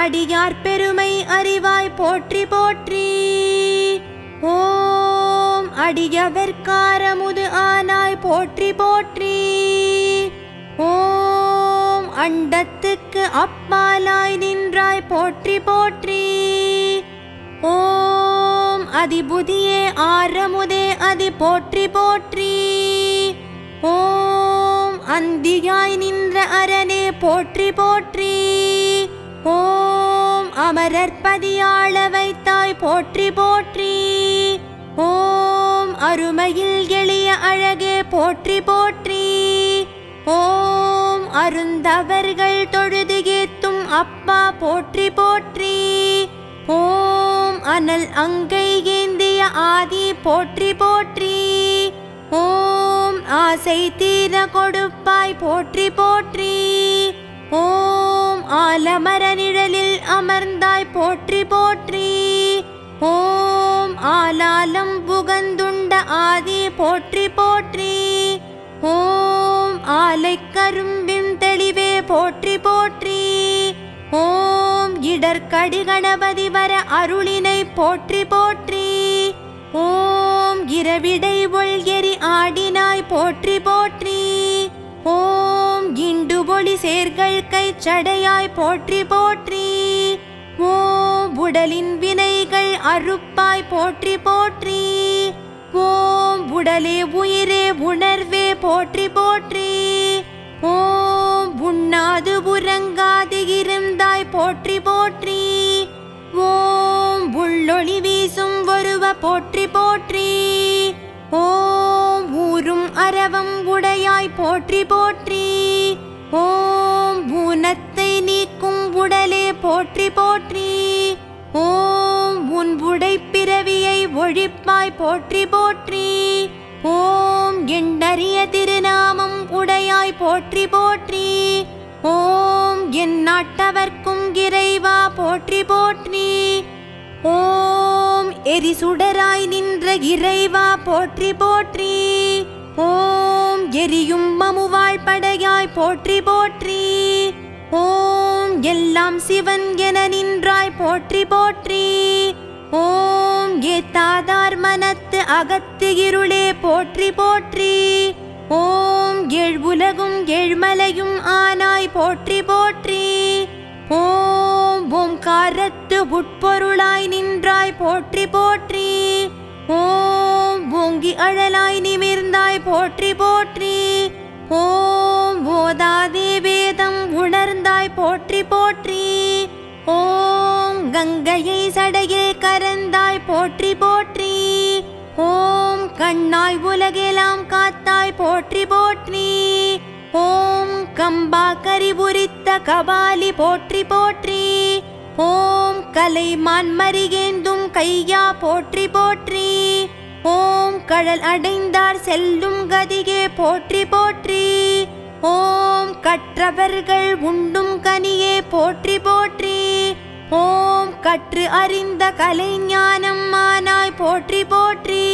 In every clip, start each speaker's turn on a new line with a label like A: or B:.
A: அடியார் பெருமை அறிவாய் போற்றி போற்றி. ஓம் அடியவர்காரமுது ஆனாய் போற்றி போற்றி. ஓம் அண்டத்துக்கு அப்பாலாய் நின்றாய் போற்றி போற்றி. ஓம் அதிபுதியே ஆரமுதே அதி போற்றி போற்றி. ஓம் அந்தியாய் நின்ற அரணே போற்றி போற்றி. ஓம் அமரற்பதியாள வைத்தாய் போற்றி போற்றி. ஓம் அருமையில் எளிய அழகே போற்றி போற்றி. ஓம் அருந்தவர்கள் தொழுது ஏத்தும் அப்பா போற்றி போற்றி. ஓம் அனல் அங்கை ஏந்திய ஆதி போற்றி போற்றி. ஓம் ஆசை தீர கொடுப்பாய் போற்றி போற்றி. ஓம் ஆலமர நிழலில் அமர்ந்தாய் போற்றி போற்றி. ஓம் ஆலாலம் புகந்துண்ட ஆதி போற்றி போற்றி. ஓம் ஆலை கரும்பின் தெளிவே போற்றி போற்றி. ஓம் இடர்கடி கணபதி வர அருளினை போற்றி போற்றி. ஓம் இரவிடை ஒள்கெரி ஆடினாய் போற்றி போற்றி ஒளி சேர்கள் கைச்சடையாய் போற்றி போற்றி. ஓ உடலின் வினைகள் அறுப்பாய் போற்றி போற்றி. ஓம் உடலே உயிரே உணர்வே போற்றி போற்றி. ஓம் உண்ணாது உறங்காது இருந்தாய் போற்றி போற்றி. ஓம் உள்ளொளி வீசும் ஒருவ போற்றி போற்றி. ஓம் ஊரும் அரவம் உடையாய் போற்றி போற்றி. உடலே போற்றி போற்றி. ஓம் உன் உடை பிறவியை ஒழிப்பாய் போற்றி போற்றி. ஓம் எண்ணறிய திருநாமம் உடையாய் போற்றி போற்றி. ஓம் என் நாட்டவர்க்கும் இறைவா போற்றி போற்றி. ஓம் எரிசுடராய் நின்ற இறைவா போற்றி போற்றி. ஓம் எரியும் மமுவாழ் படையாய் போற்றி போற்றி. ஓம் எல்லாம் சிவன் என நின்றாய். போற்றி போற்றி. ஓம் ஏத்தாதார் மனத்து அகத்து இருளே. போற்றி போற்றி. ஓம் ஏழ் உலகும் ஏழ்மலையும் ஆனாய். போற்றி போற்றி. ஓம் ஓம்காரத்து உட்பொருளாய் நின்றாய். போற்றி போற்றி. ஓம் ஓங்கி அழலாய் நிமிர்ந்தாய். போற்றி போற்றி. ஓம் ஓதாதே வேதம் உணர்ந்தாய் போற்றி போற்றி. ஓம் கங்கையை சடையில் கரந்தாய் போற்றி போற்றி. ஓம் கண்ணாய் உலகெல்லாம் காத்தாய் போற்றி போற்றி. ஓம் கம்பா கரி உரித்த கபாலி போற்றி போற்றி. ஓம் கலைமான் மறிகேந்தும் கையா போற்றி போற்றி. ஓம் கடல் அடைந்தார் செல்லும் கதிகே போற்றி போற்றி. ஓம் கற்றவர்கள் உண்டும் கனியே போற்றி போற்றி. ஓம் கற்று அறிந்த கலைஞானம் மானாய் போற்றி போற்றி.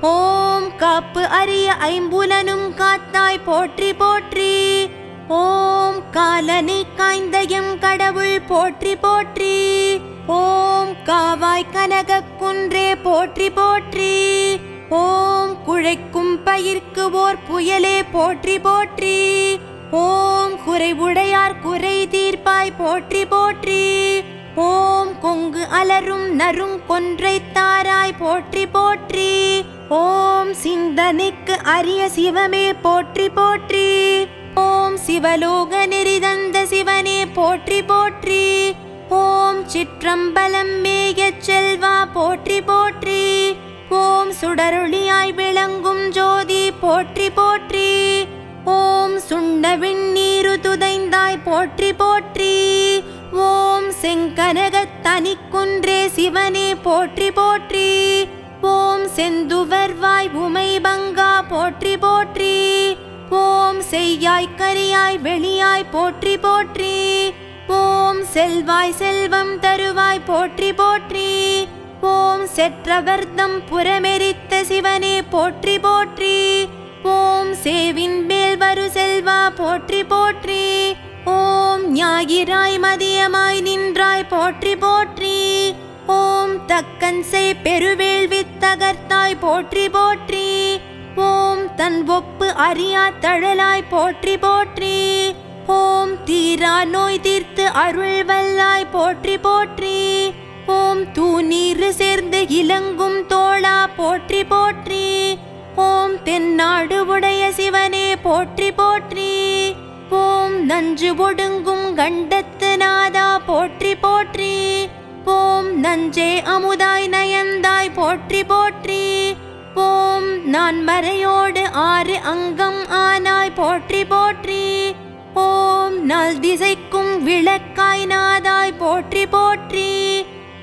A: ஓம் காப்பு அறிய ஐம்புலனும் காத்தாய் போற்றி போற்றி. ஓம் காலனை காய்ந்த எம் கடவுள் போற்றி போற்றி. ஓம் காவாய் கனக குன்றே போற்றி போற்றி. ஓம் குழைக்கும் பயிர்க்கு ஓர் புயலே போற்றி போற்றி. ஓம் குறைவுடையார் குறை தீர்ப்பாய் போற்றி போற்றி. ஓம் கொங்கு அலரும் நரும் கொன்றை தாராய் போற்றி போற்றி. ஓம் சிந்தனைக்கு அரிய சிவமே போற்றி போற்றி. ஓம் சிவலோக நெறிதந்த சிவனே போற்றி போற்றி. ஓம் சிற்றம்பலம் மேய செல்வா போற்றி போற்றி. ஓம் சுடரொளியாய் விளங்கும் ஜோதி போற்றி போற்றி. ஓம் சுண்ட விண்ணீரு துதைந்தாய் போற்றி போற்றி. ஓம் செங்கனக தனிக்குன்றே சிவனே போற்றி போற்றி. ஓம் செந்துவர்வாய் உமை பங்கா போற்றி போற்றி. ஓம் செய்யாய் கரியாய் வெளியாய் போற்றி போற்றி. ஓம் செல்வாய் செல்வம் தருவாய் போற்றி போற்றி. ஓம் செற்றவர்தம் புறமெரித்த சிவனே போற்றி போற்றி. ஓம் சேவின் மேல் வரு செல்வா போற்றி போற்றி. ஓம் ஞாயிறாய் மதியமாய் நின்றாய் போற்றி போற்றி. ஓம் தக்கன்சை பெருவேள்வி தகர்த்தாய் போற்றி போற்றி. ஓம் தன் ஒப்பு அறியா தழலாய் போற்றி போற்றி. ஓம் தீரா நோய் தீர்த்து அருள் வல்லாய் போற்றி போற்றி. ஓம் தூநீர் சேர்ந்து இலங்கும் தோளா போற்றி போற்றி. ஓம் தென்னாடு உடைய சிவனே போற்றி போற்றி. ஓம் நஞ்சு ஒடுங்கும் கண்டத்து நாதா போற்றி போற்றி. ஓம் நஞ்சே அமுதாய் நயந்தாய் போற்றி போற்றி. ஓம் நான் மறையோடு ஆறு அங்கம் ஆனாய் போற்றி போற்றி. ஓம் நல் திசைக்கும் விளக்காய் நாதாய் போற்றி போற்றி.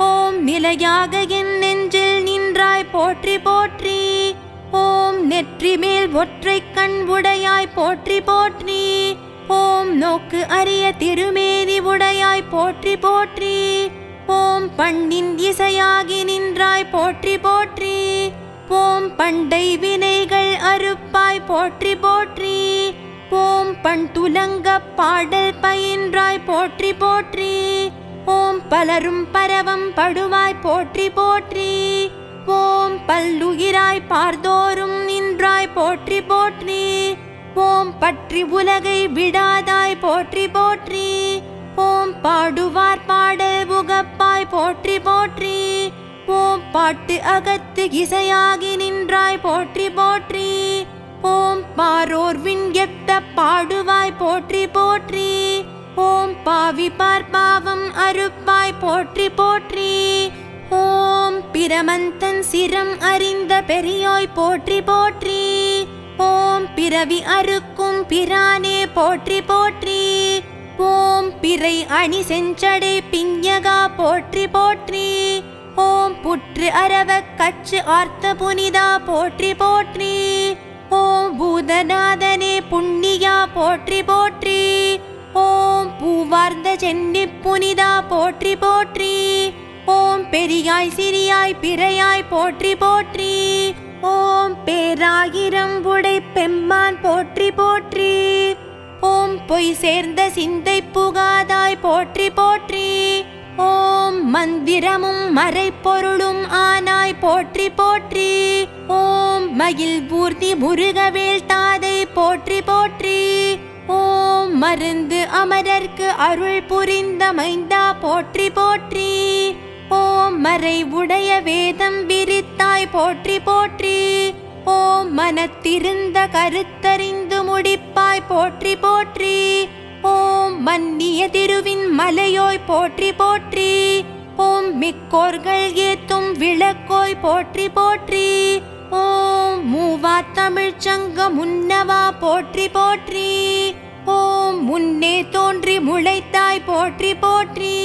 A: ஓம் நிலையாக என் நெஞ்சில் நின்றாய் போற்றி போற்றி. ஓம் நெற்றி மேல் ஒற்றை கண் உடையாய் போற்றி போற்றி. ஓம் நோக்கு அரிய திருமேனி உடையாய் போற்றி போற்றி. ஓம் பண்ணின் இசையாகி நின்றாய் போற்றி போற்றி. ஓம் பண்டை வினைகள் அறுப்பாய் போற்றி போற்றி. ஓம் பண் துலங்க பாடல் பயின்றாய் போற்றி போற்றி. ஓம் பலரும் பரவம் படுவாய் போற்றி போற்றி. ஓம் பல்லுயிராய் பார்தோறும் நின்றாய் போற்றி போற்றி. ஓம் பற்றி உலகை விடாதாய் போற்றி போற்றி. ஓம் பாடுவார் பாடல் புகப்பாய் போற்றி போற்றி. ஓம் பாட்டு அகத்து இசையாகி நின்றாய் போற்றி போற்றி. ஓம் பாரோர் விண் எட்ட பாடுவாய் போற்றி போற்றி. பாவி பார்ப்பாவம் அறுப்பாய் போற்றி போற்றி. ஓம் பிரமந்தன் சிரம் அறிந்த பெரியோய் போற்றி போற்றி. ஓம் பிறவி அறுக்கும் பிரானே போற்றி போற்றி. ஓம் பிறை அணி செஞ்சடை பிஞ்சகா போற்றி போற்றி. ஓம் புற்று அரவ கச்சு ஆர்த்த புனிதா போற்றி போற்றி. ஓம் பூதநாதனே புண்ணியா போற்றி போற்றி. ஓம் பூவார்ந்த செண்டி புனிதா போற்றி போற்றி. ஓம் பெரியாய் சிறியாய் பிறையாய் போற்றி போற்றி. ஓம் பேராயிரம் உடை பெம்மான் போற்றி போற்றி. ஓம் பொய் சேர்ந்த சிந்தை புகாதாய் போற்றி போற்றி. ஓம் மந்திரமும் மறைப்பொருளும் ஆனாய் போற்றி போற்றி. ஓம் மகிழ் பூர்த்தி முருகவேல் தாதை போற்றி போற்றி. ஓம் மருந்து அமரர்க்கு அருள் புரிந்த மைந்தா போற்றி போற்றி. ஓம் மறை உடைய வேதம் விரித்தாய் போற்றி போற்றி. ஓம் மனத்திருந்த கருத்தறிந்து முடிப்பாய் போற்றி போற்றி. ஓம் மன்னிய திருவின் மலையோய் போற்றி போற்றி. ஓம் மிக்கோர்கள் ஏத்தும் விளக்கோய் போற்றி போற்றி. ஓம் மூவா தமிழ்ச் சங்க முன்னவா போற்றி போற்றி. முளைத்தாய் போற்றி போற்றி.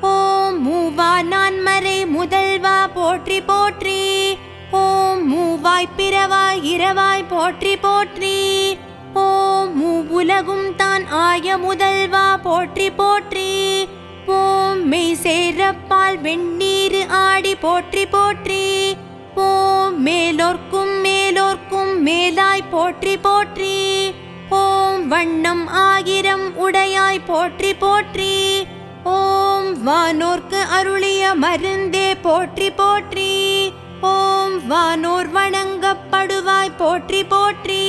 A: ஓம் மூவா நான் மறை முதல்வா போற்றி போற்றி. ஓம் மூவாய் பிறவாய் இரவாய் போற்றி போற்றி. ஓம் மூ உலகும் தான் ஆய முதல்வா போற்றி போற்றி. ஓம் மெய் சேரப்பால் வெண்ணீர் ஆடி போற்றி போற்றி. ஓம் மேலோர்க்கும் மேலோர்க்கும் மேலாய் போற்றி போற்றி. வண்ணம் ஆயிரம் உடையாய் போற்றி போற்றி. ஓம் வானோர்க்கு அருளிய மருந்தே போற்றி போற்றி. ஓம் வானோர் வணங்கப்படுவாய் போற்றி போற்றி.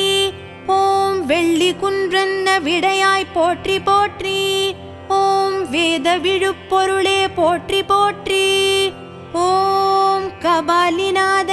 A: ஓம் வெள்ளி குன்றன்ன விடையாய் போற்றி போற்றி. ஓம் வேத விழுப்பொருளே போற்றி போற்றி. ஓம் கபாலிநாத